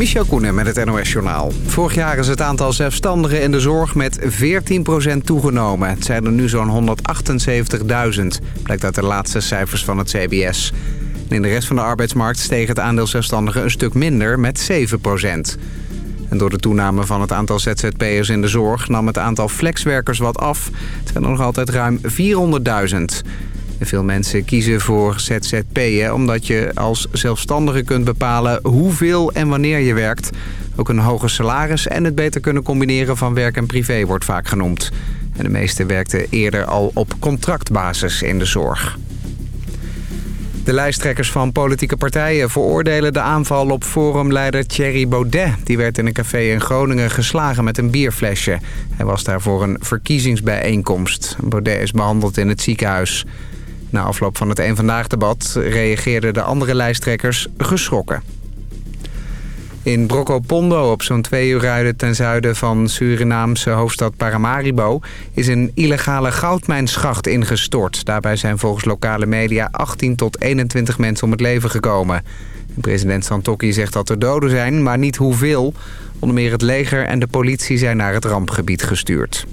Michel Koenen met het NOS-journaal. Vorig jaar is het aantal zelfstandigen in de zorg met 14% toegenomen. Het zijn er nu zo'n 178.000, blijkt uit de laatste cijfers van het CBS. in de rest van de arbeidsmarkt steeg het aandeel zelfstandigen een stuk minder met 7%. En door de toename van het aantal ZZP'ers in de zorg nam het aantal flexwerkers wat af. Het zijn er nog altijd ruim 400.000. Veel mensen kiezen voor ZZP'en omdat je als zelfstandige kunt bepalen hoeveel en wanneer je werkt. Ook een hoger salaris en het beter kunnen combineren van werk en privé wordt vaak genoemd. En de meesten werkten eerder al op contractbasis in de zorg. De lijsttrekkers van politieke partijen veroordelen de aanval op forumleider Thierry Baudet. Die werd in een café in Groningen geslagen met een bierflesje. Hij was daar voor een verkiezingsbijeenkomst. Baudet is behandeld in het ziekenhuis. Na afloop van het Eén Vandaag-debat reageerden de andere lijsttrekkers geschrokken. In Brokopondo, op zo'n twee uur rijden ten zuiden van Surinaamse hoofdstad Paramaribo... is een illegale goudmijnschacht ingestort. Daarbij zijn volgens lokale media 18 tot 21 mensen om het leven gekomen. President Santokki zegt dat er doden zijn, maar niet hoeveel. Onder meer het leger en de politie zijn naar het rampgebied gestuurd.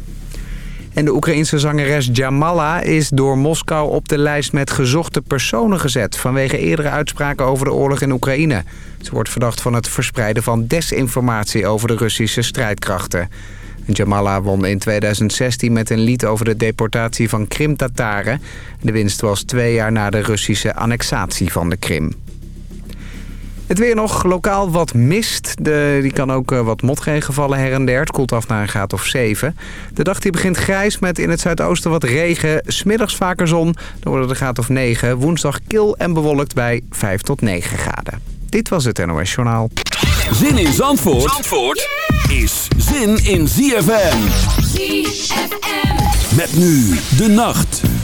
En de Oekraïense zangeres Jamala is door Moskou op de lijst met gezochte personen gezet... vanwege eerdere uitspraken over de oorlog in Oekraïne. Ze wordt verdacht van het verspreiden van desinformatie over de Russische strijdkrachten. Jamala won in 2016 met een lied over de deportatie van Krim-Tataren. De winst was twee jaar na de Russische annexatie van de Krim. Het weer nog lokaal wat mist. De, die kan ook uh, wat motregen vallen her en der. Het koelt af naar een graad of 7. De dag die begint grijs met in het zuidoosten wat regen. Smiddags vaker zon. Dan wordt het een graad of 9. Woensdag kil en bewolkt bij 5 tot 9 graden. Dit was het NOS Journaal. Zin in Zandvoort, Zandvoort is zin in ZFM. ZFM. Met nu de nacht.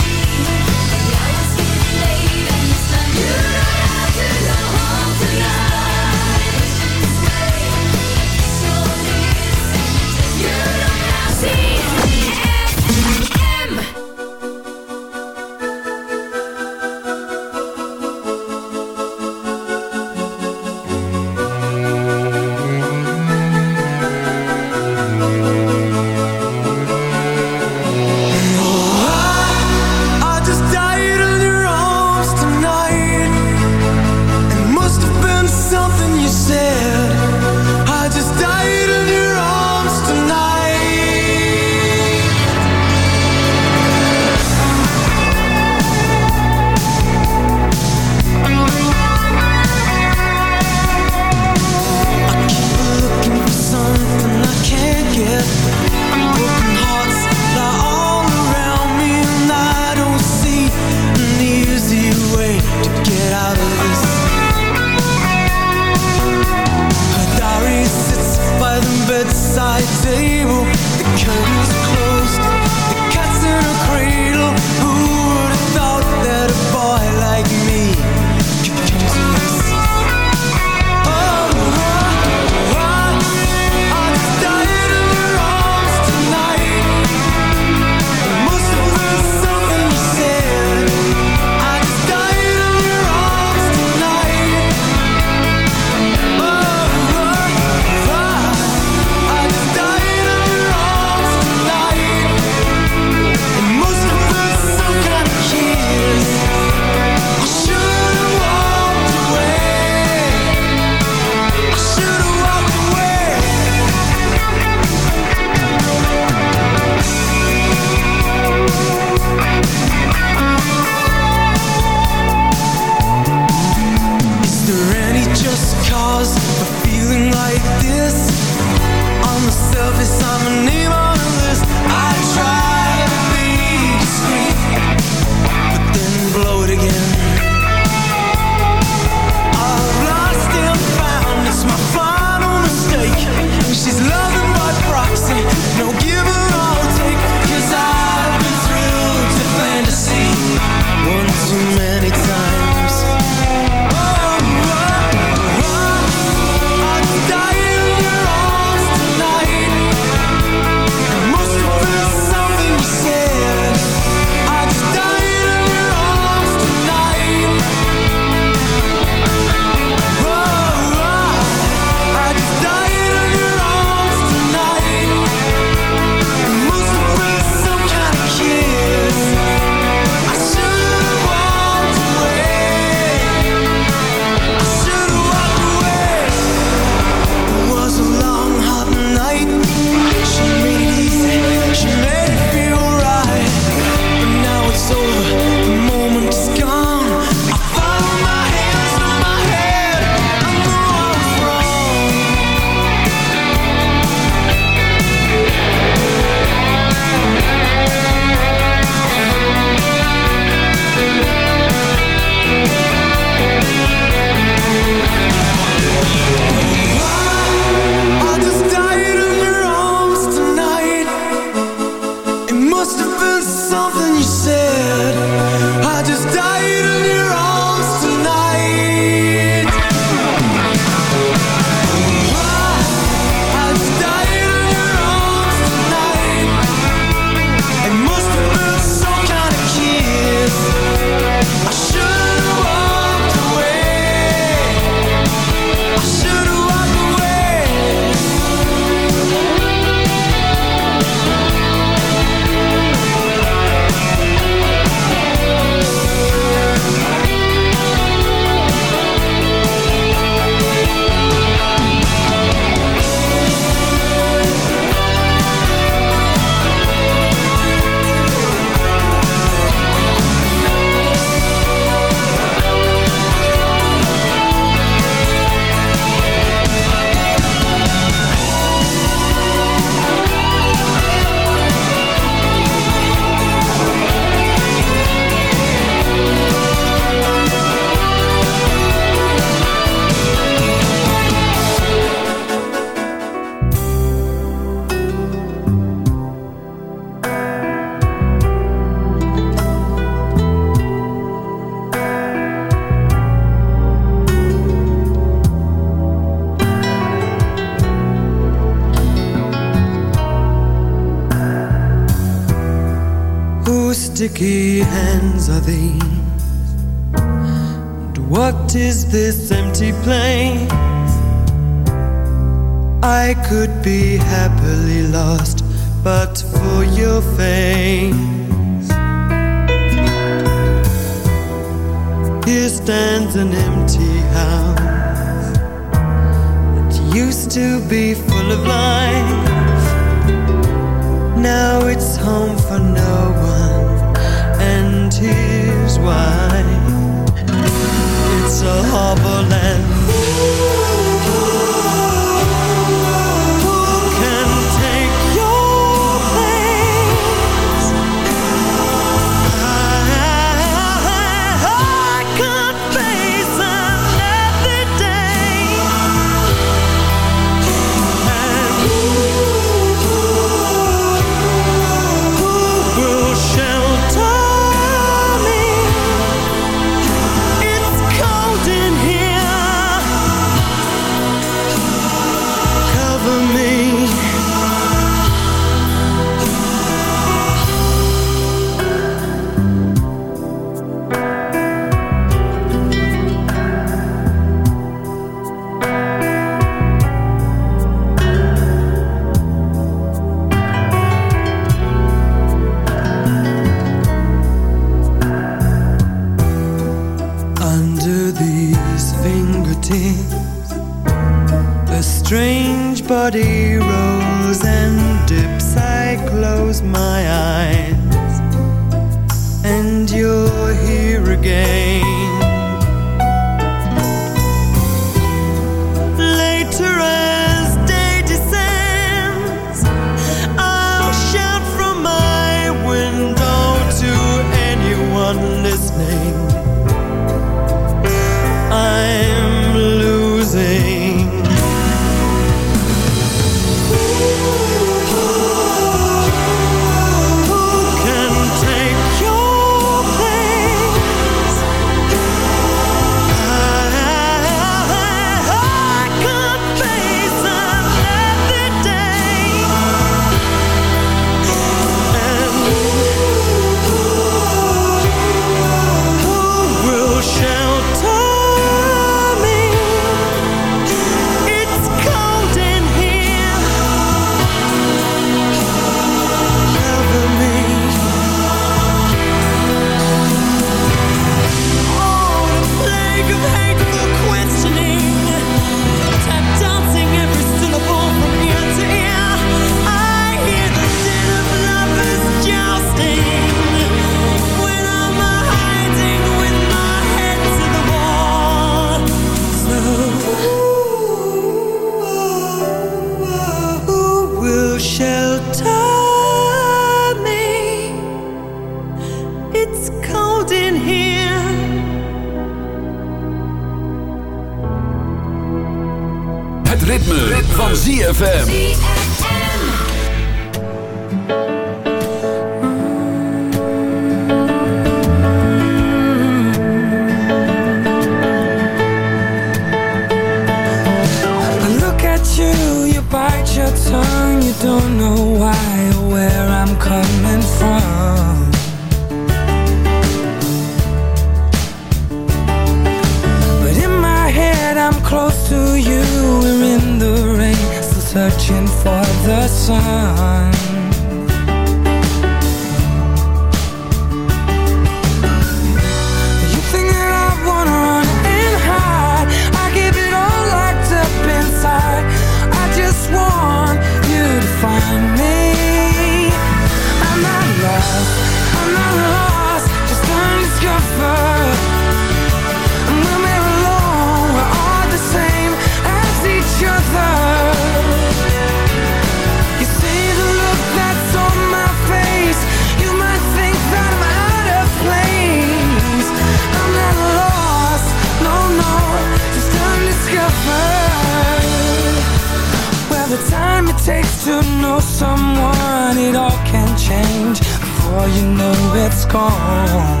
before you know it's gone.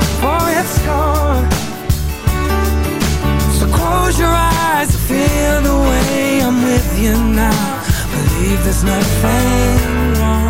Before it's gone. So close your eyes, and feel the way I'm with you now. Believe there's nothing wrong.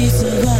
piece of love.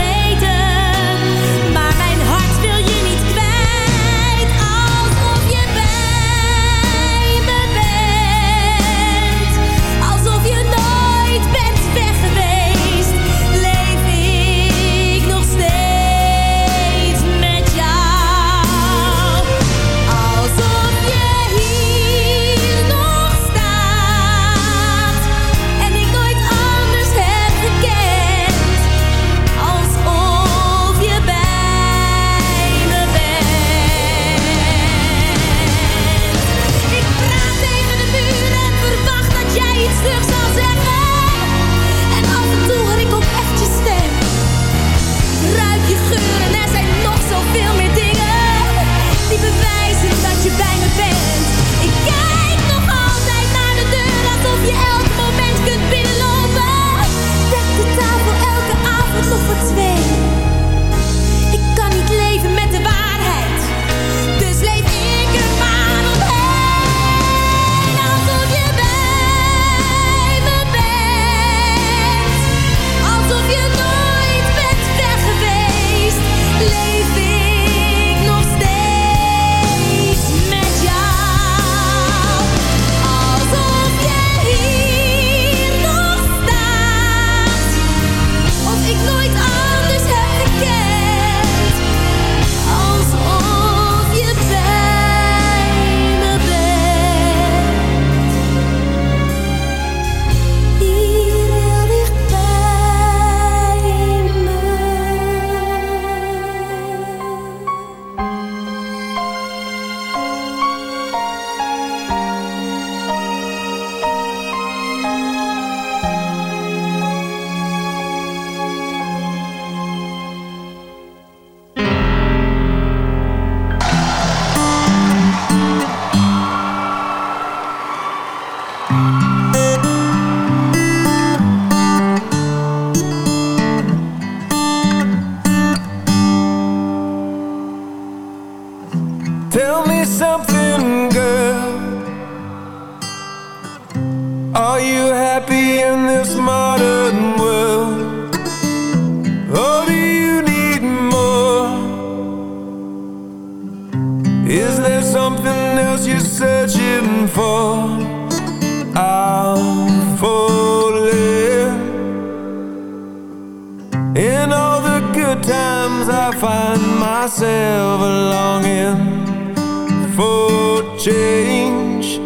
change.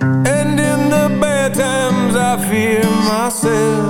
And in the bad times, I fear myself.